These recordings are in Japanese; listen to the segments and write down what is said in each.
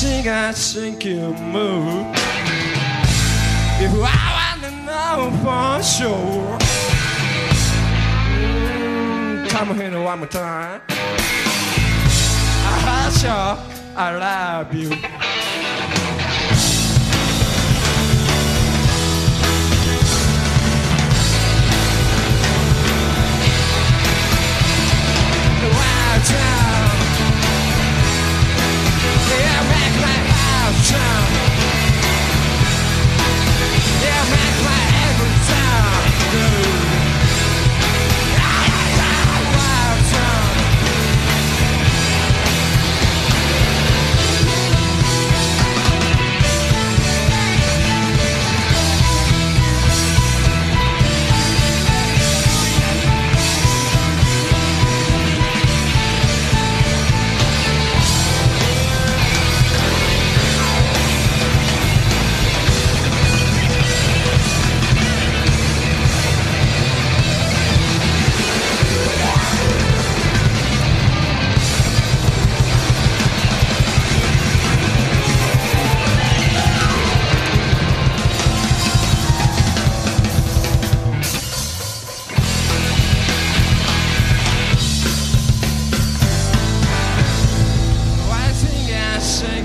think I think you move. If I wanna know for sure, mm, come here one more time. I sure I love you.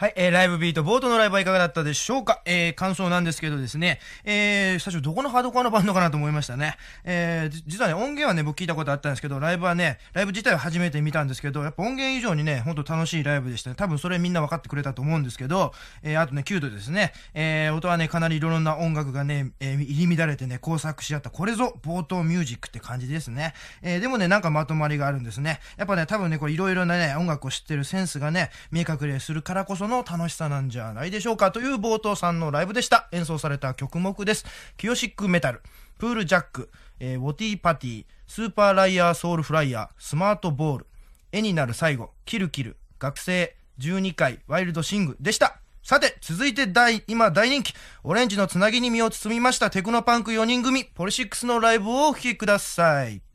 はい、えー、ライブビート、冒頭のライブはいかがだったでしょうか？えー、感想なんですけどですね、えー、最初どこのハードコアのバンドかなと思いましたね。えー、実はね、音源はね、僕聞いたことあったんですけど、ライブはね、ライブ自体は初めて見たんですけど、やっぱ音源以上にね、ほんと楽しいライブでしたね。多分それみんな分かってくれたと思うんですけど、えー、あとね、キュートですね。えー、音はね、かなりいろんな音楽がね、えー、入り乱れてね、工作し合った、これぞ冒頭ミュージックって感じですね。えー、でもね、なんかまとまりがあるんですね。やっぱね、多分ね、これいろいろなね、音楽を知ってるセンスがね、見え隠れするからこその楽しさなんじゃないでしょうかという冒頭さんのライブでした。演奏された曲目です。キヨシックメタル、プールジャック、えーウォティーパティ、スーパーライヤーソウルフライヤー、スマートボール、絵になる最後、キルキル、学生、12回、ワイルドシングでした。さて、続いて大、今大人気、オレンジのつなぎに身を包みましたテクノパンク4人組、ポリシックスのライブをお聴きください。